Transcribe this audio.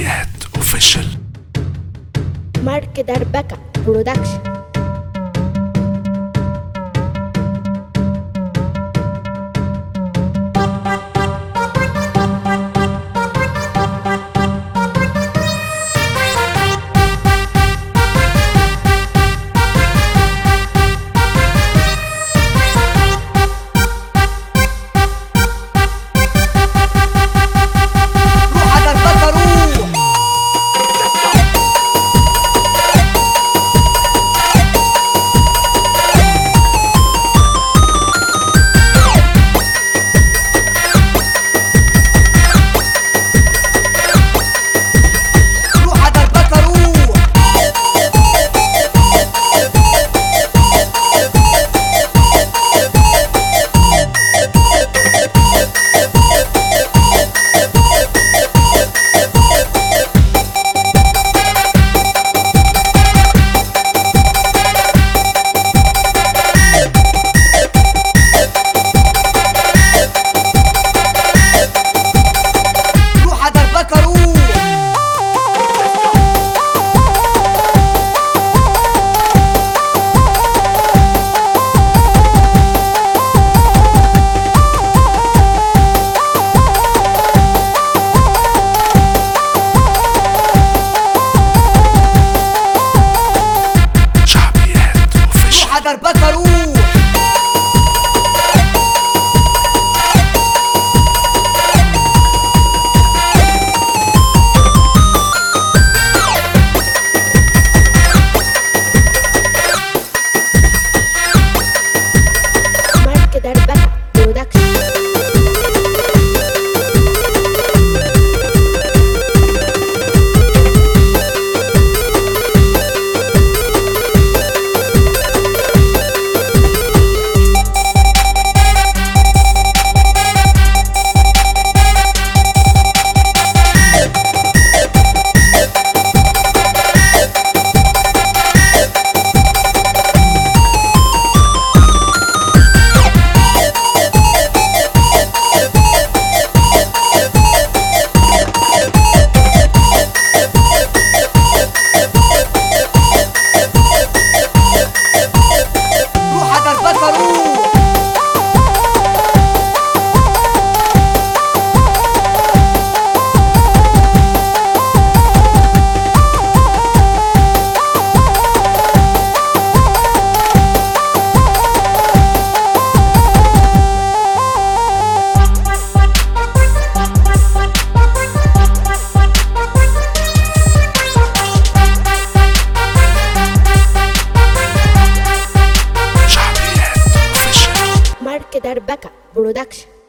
Get Official. Mark Darbaca Production اوفيشال روح Rebecca Production.